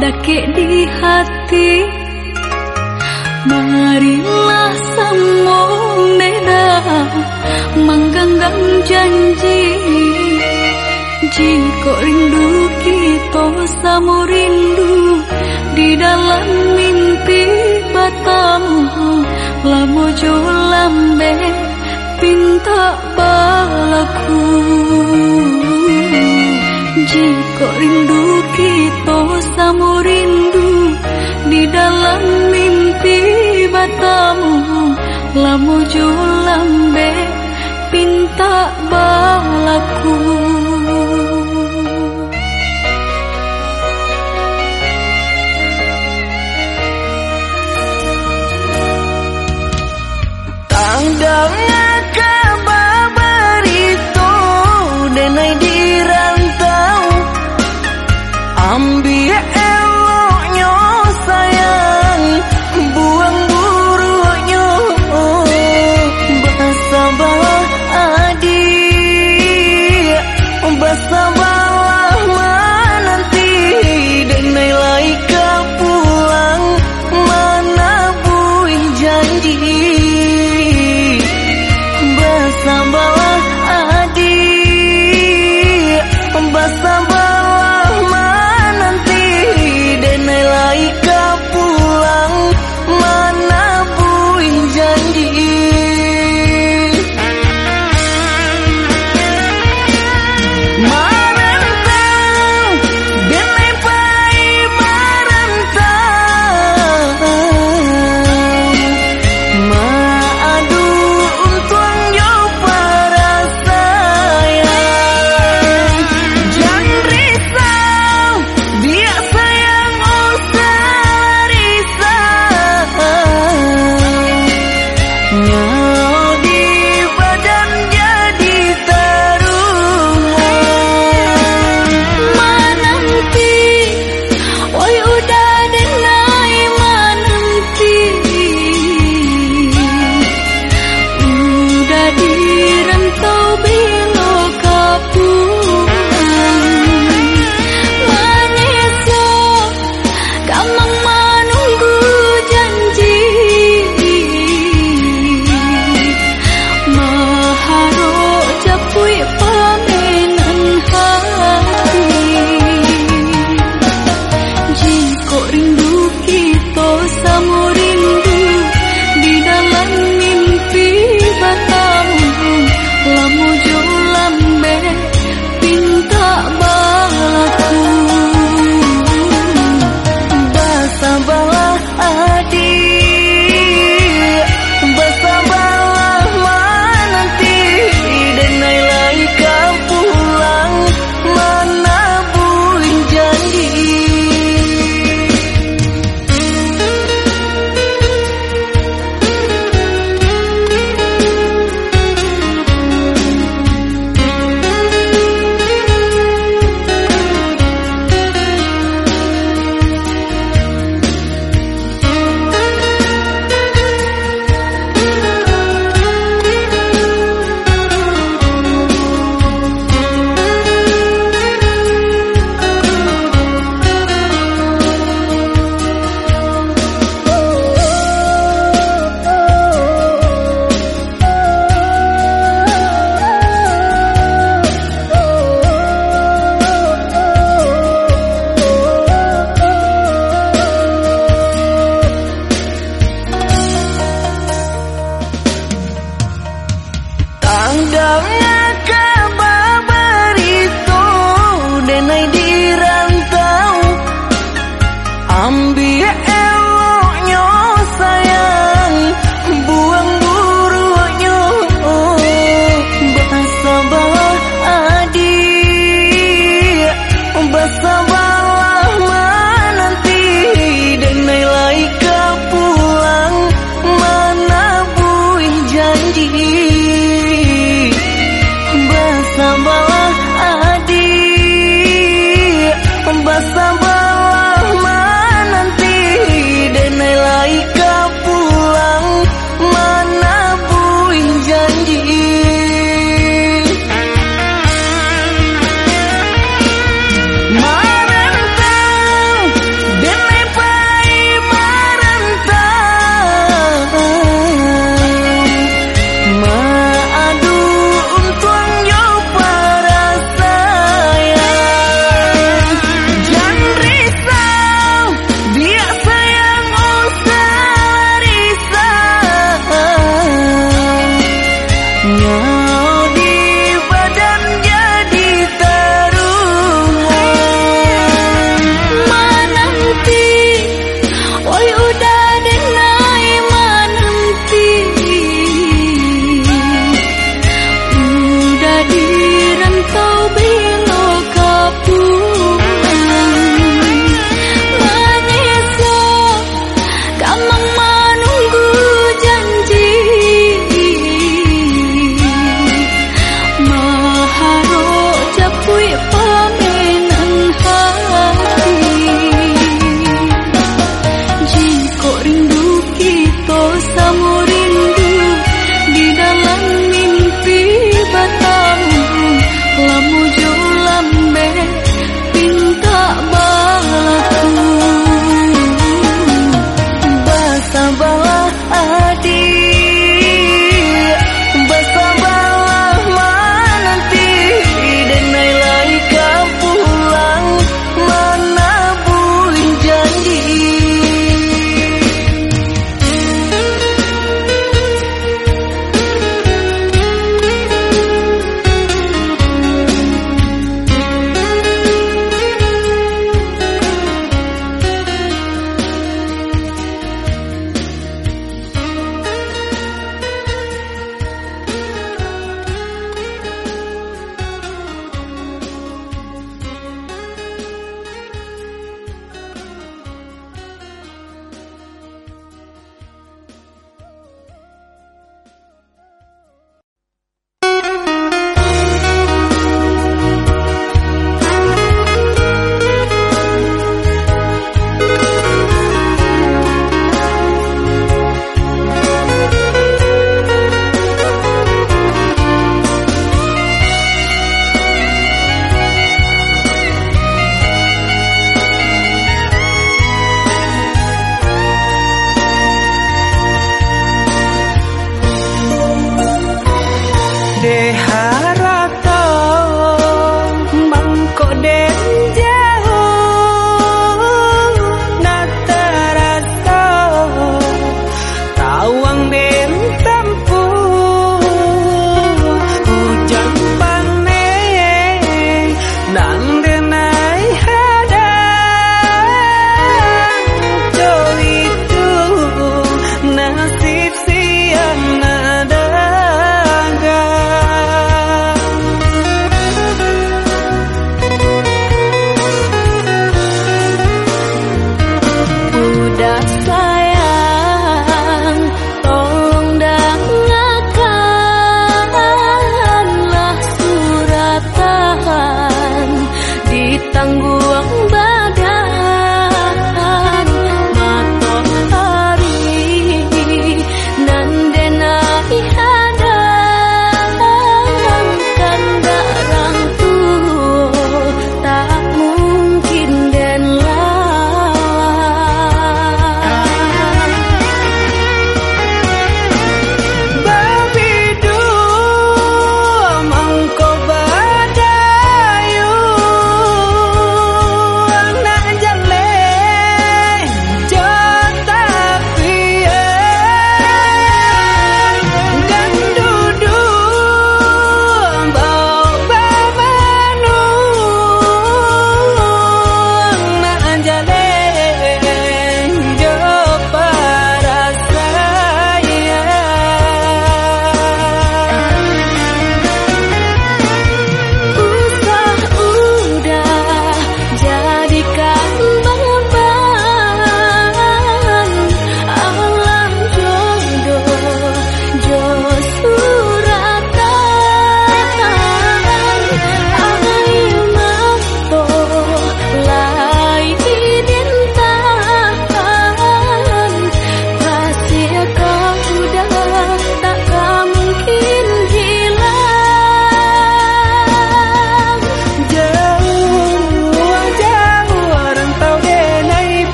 dakek di hati Marilah semua neda Menggenggam janji. Jika rindu kita sama rindu, Di dalam mimpi batamu Lamojo lambe pinta balaku. Jika rindu kita sama rindu Di dalam mimpi batamu Lamojo lambe pinta balaku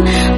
one.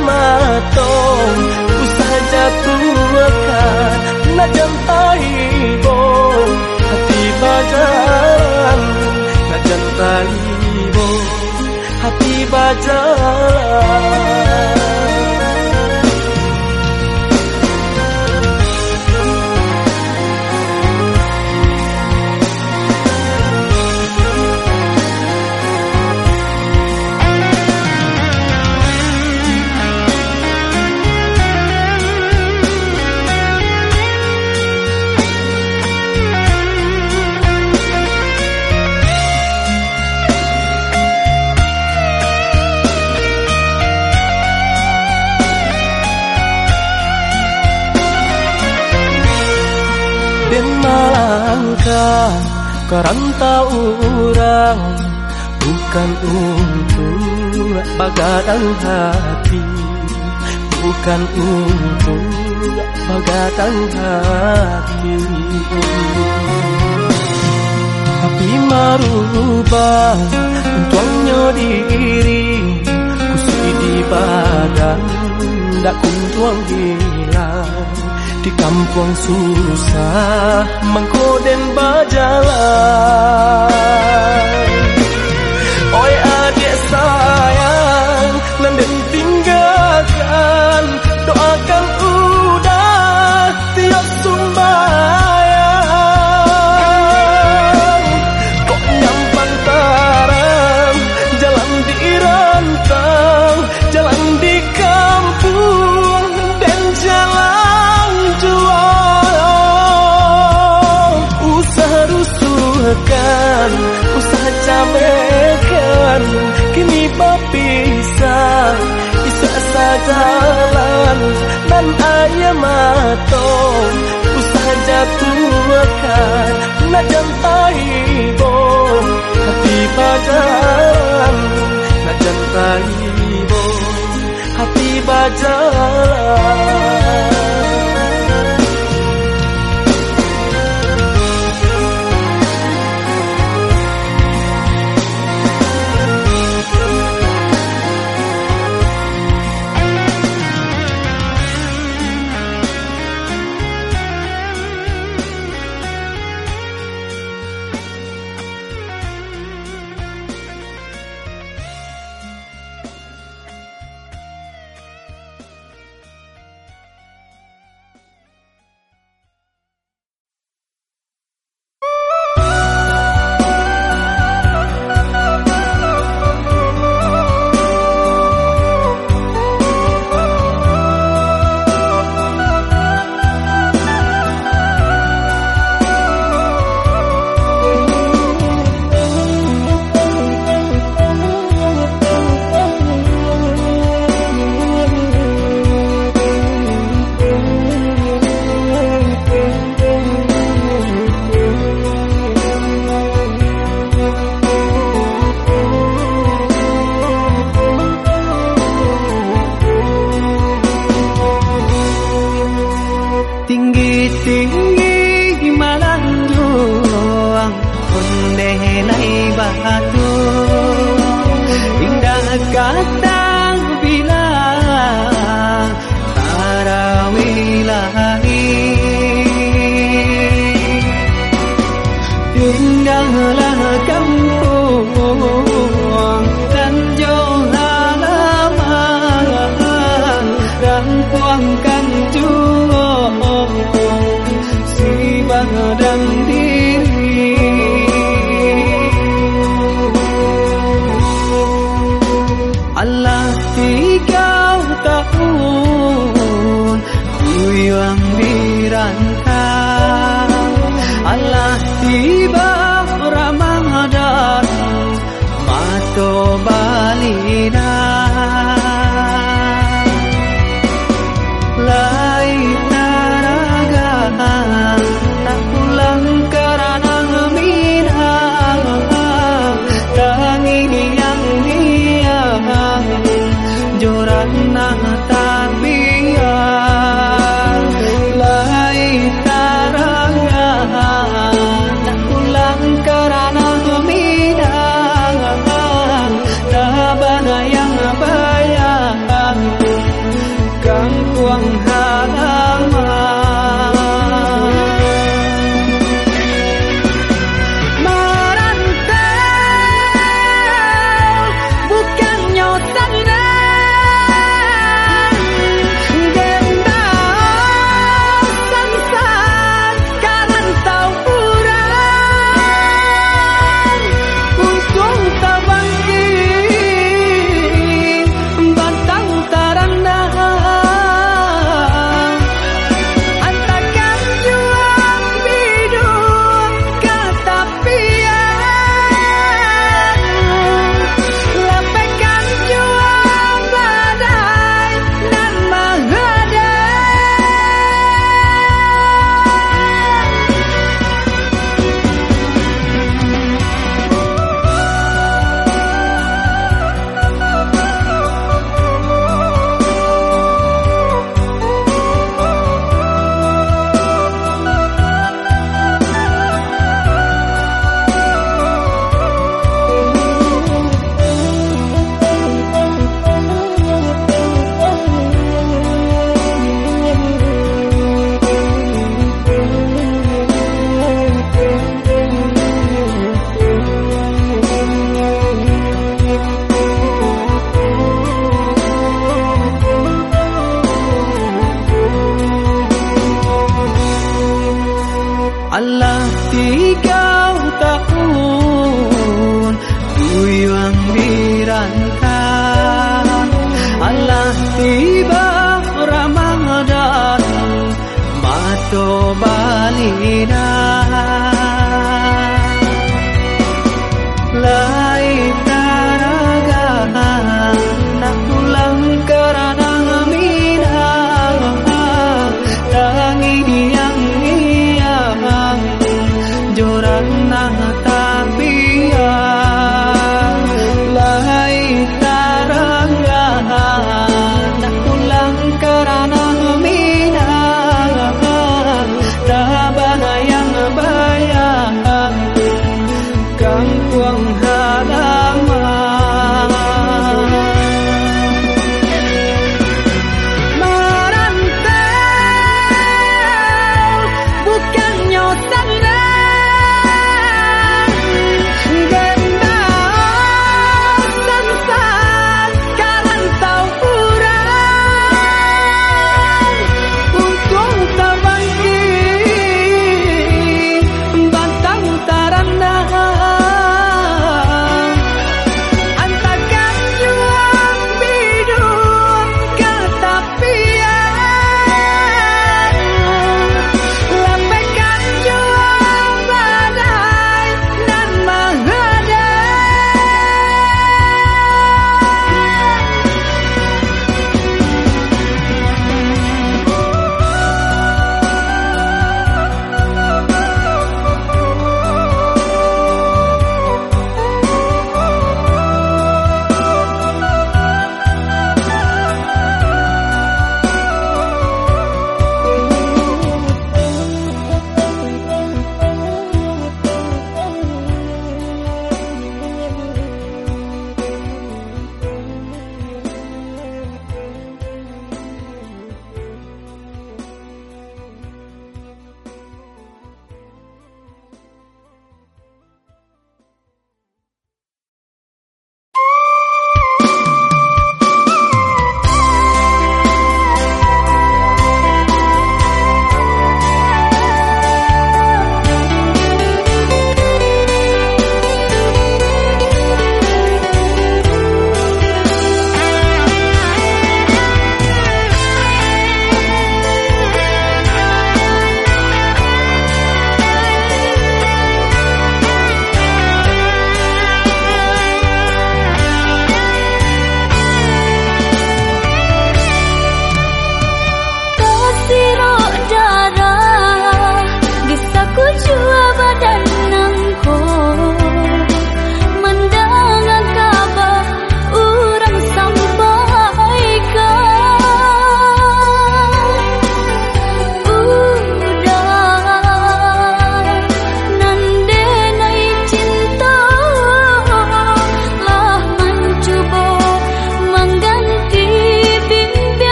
Matong Usaha jatuhkan Nak jantai bo. Hati bajalan Nak jantai bo. Hati bajalan Malangka Kerantau orang Bukan untuk bagadang hati. Bukan untuk bagadang hati. Tapi marubah Untuknya diri Kusi di badan Tak kuntuang hilang di kampung susah mengkoden berjalan Oi adik sayang Nanden tinggalkan Doakan Dan ayah matong Usaha jatuhkan Nak jantai bo Hati bajalan jantai bo Hati bajalan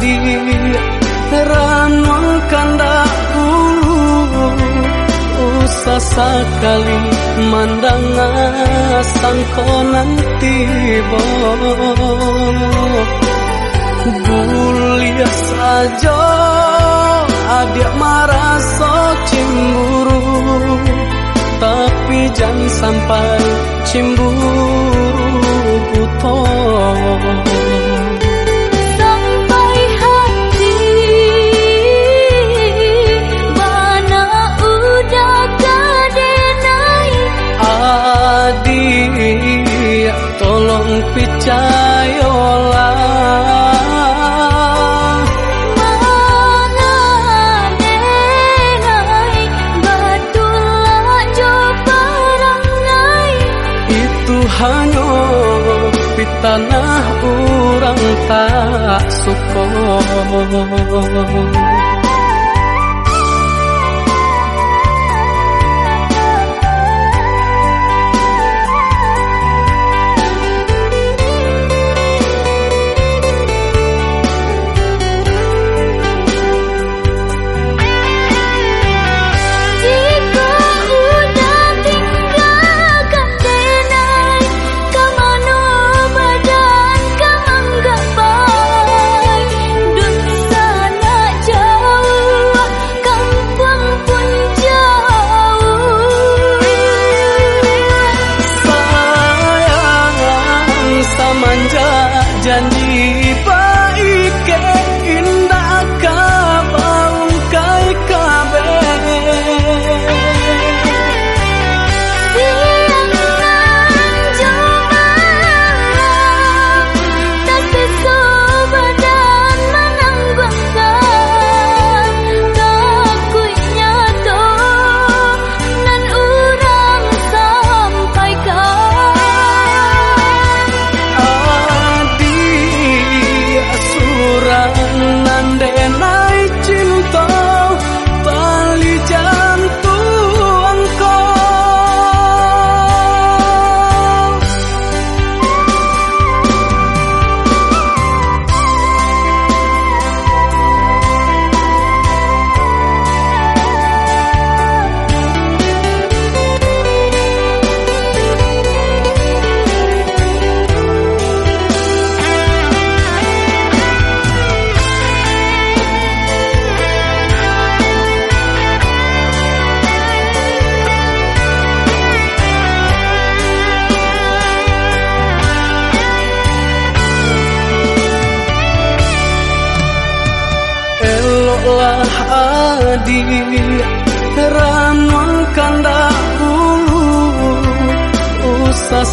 di teranong kandaku usah sekali mandang sangko nanti bo Gulias aja adik maraso cemburu. Tapi jangan sampai cemburu butuh 汪汪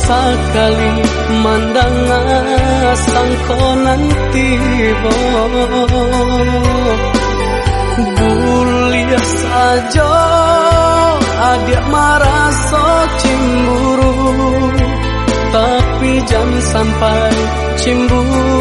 usah sekali mandang sangko nanti bo Buliah saja adik so cemburu Tapi jangan sampai cemburu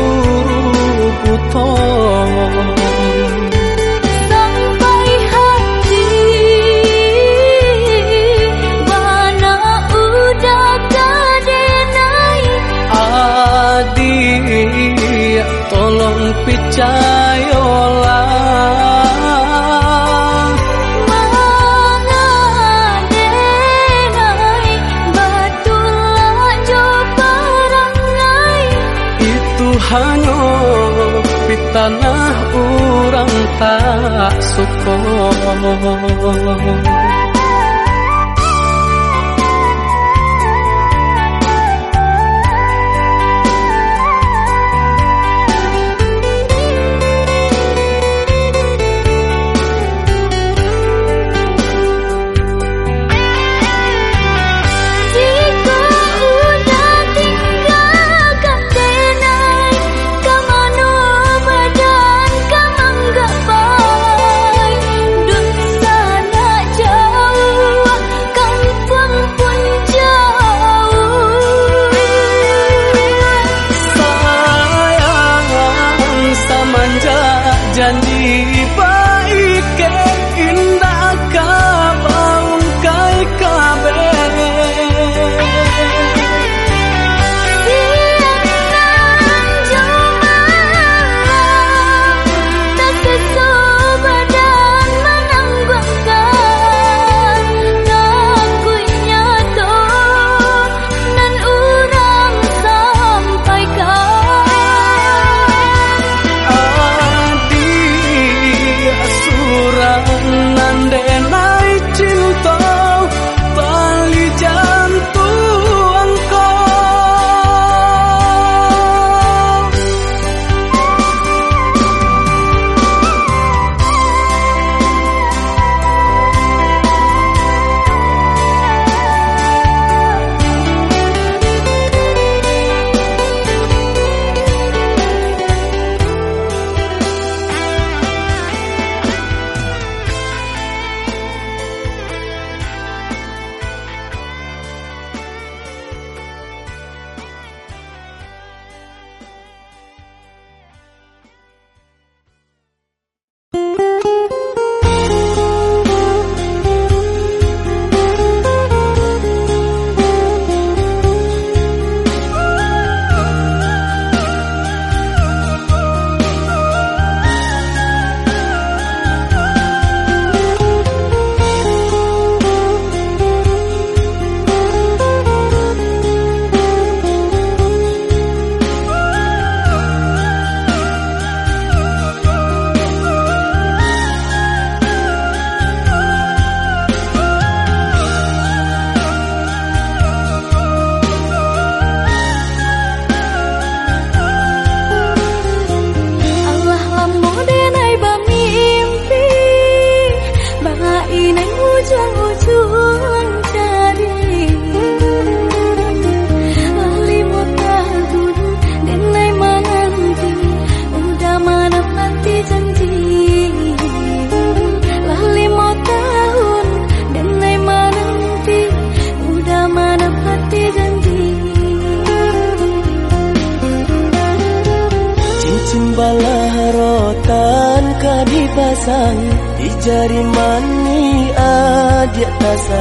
tak suka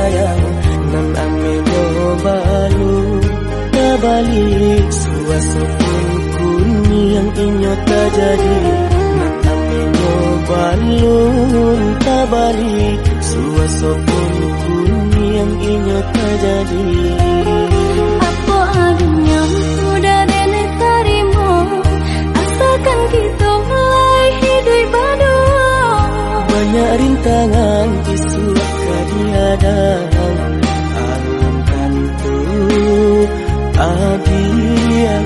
sayang nan amenyo balu balik suasopun kuni yang inyo tak jadi nan amenyo balu balik suasopun kuni yang inyo tak jadi apa adanya udah nenek tarimo asalkan kita mulai hidup baru banyak rintangan isu kadiadang alam kantu adia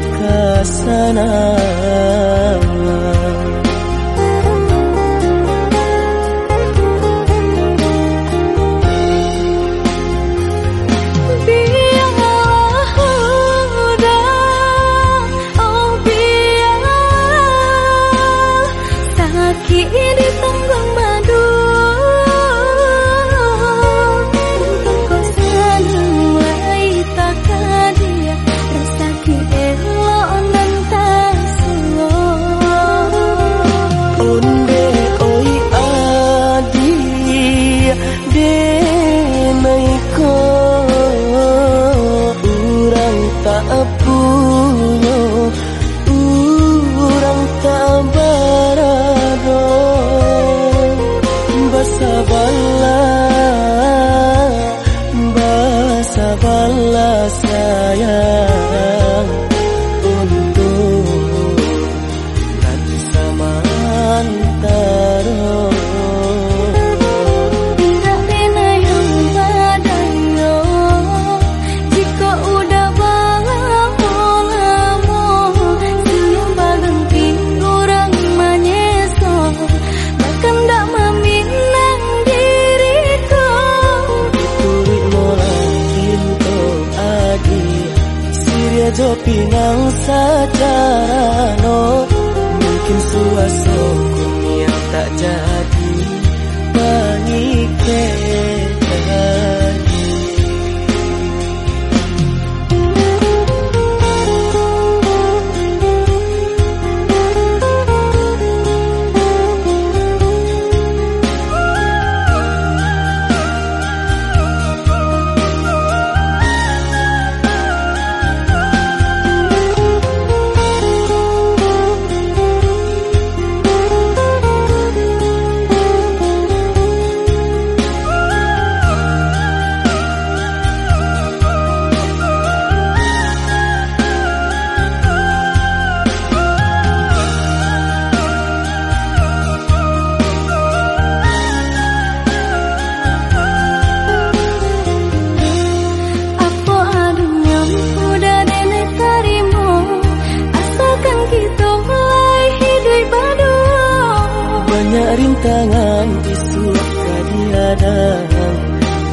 kitong lai hidup badung Banyak rintangan di suap kadiadang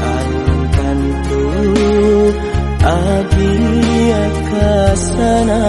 Angkan tu agi akasana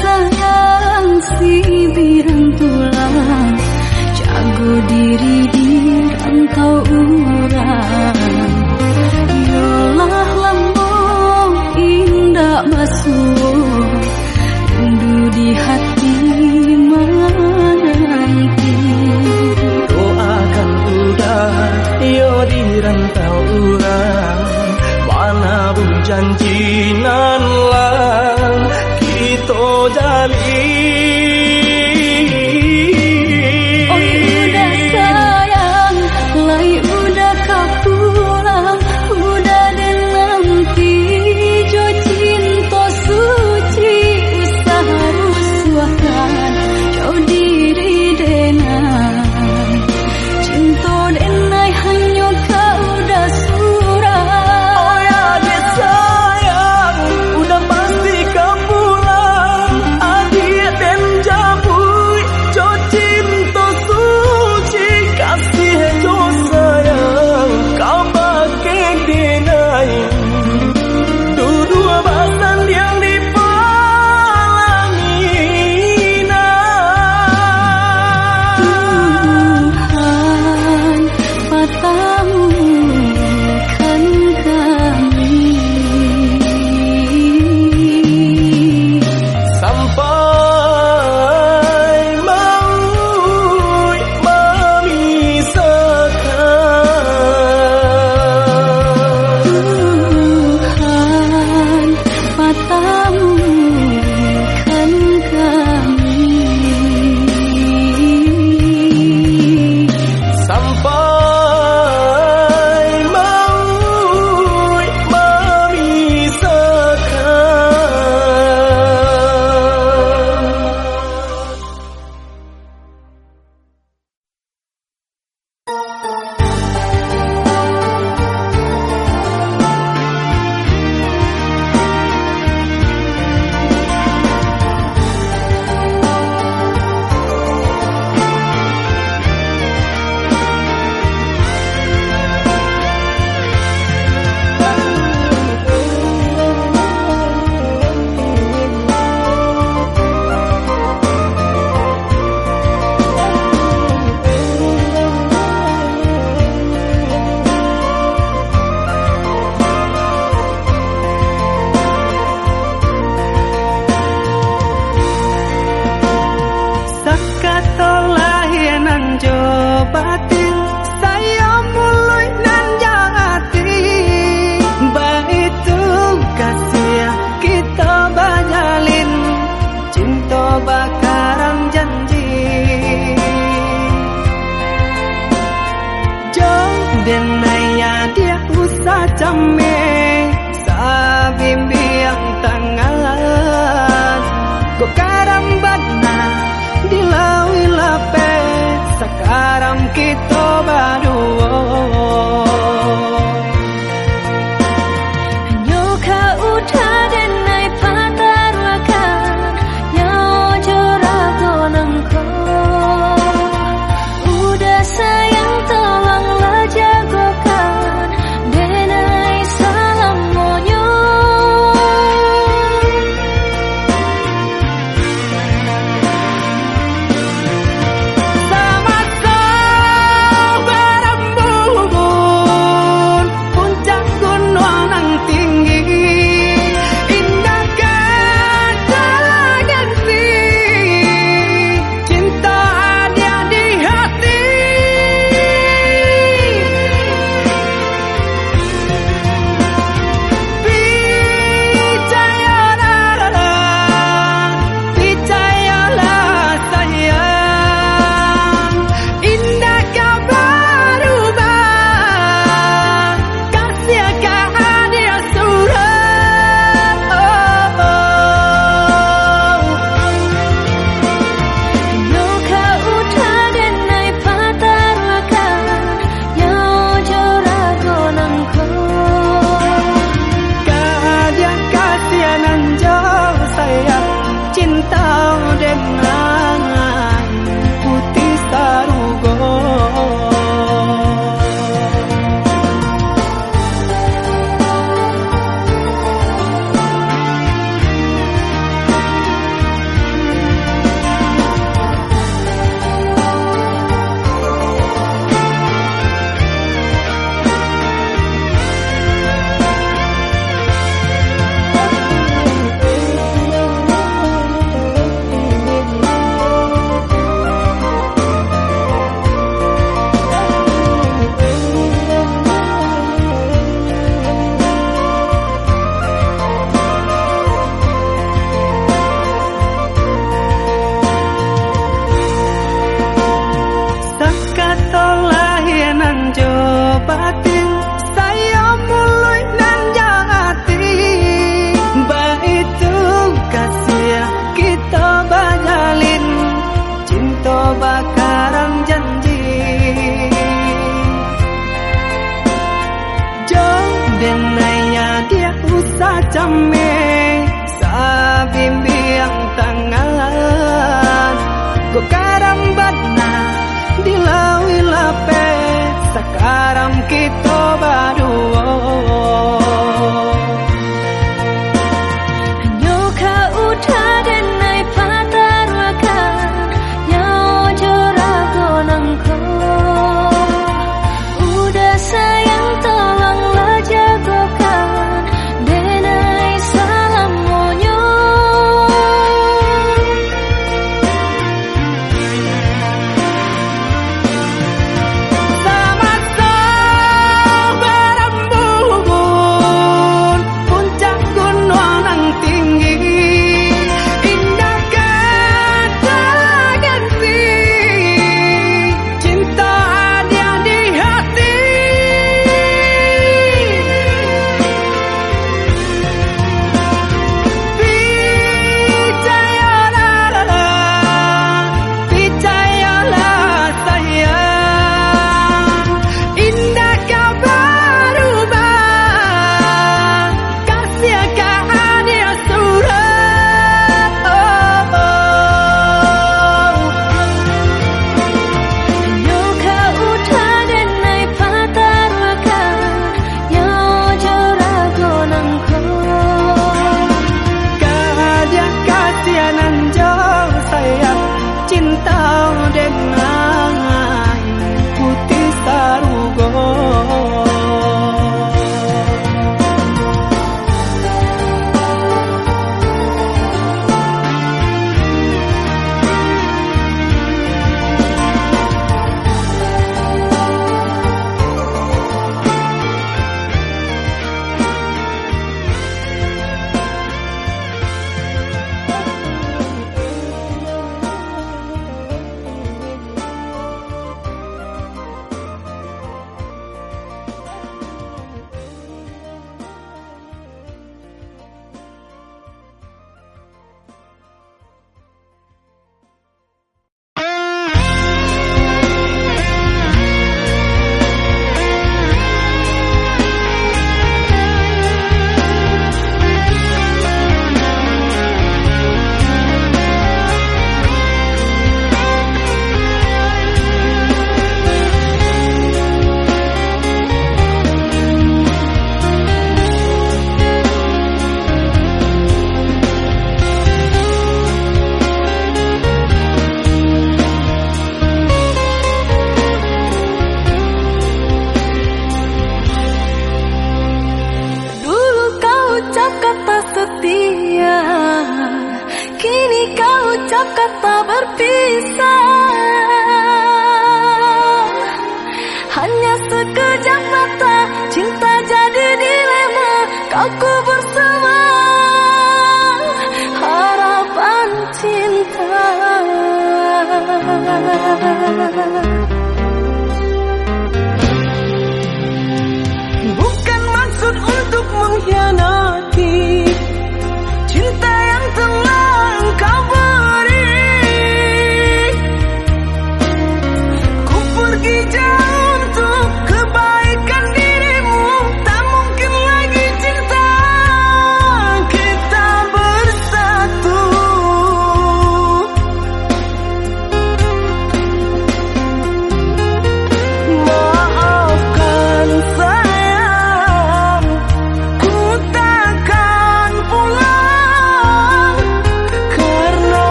sayang si birang tulang Jago diri di rantau urang Yolah lambung indah masuk Rindu di hati menanti Doakan udah yo di rantau urang Mana bung janji nah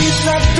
peace of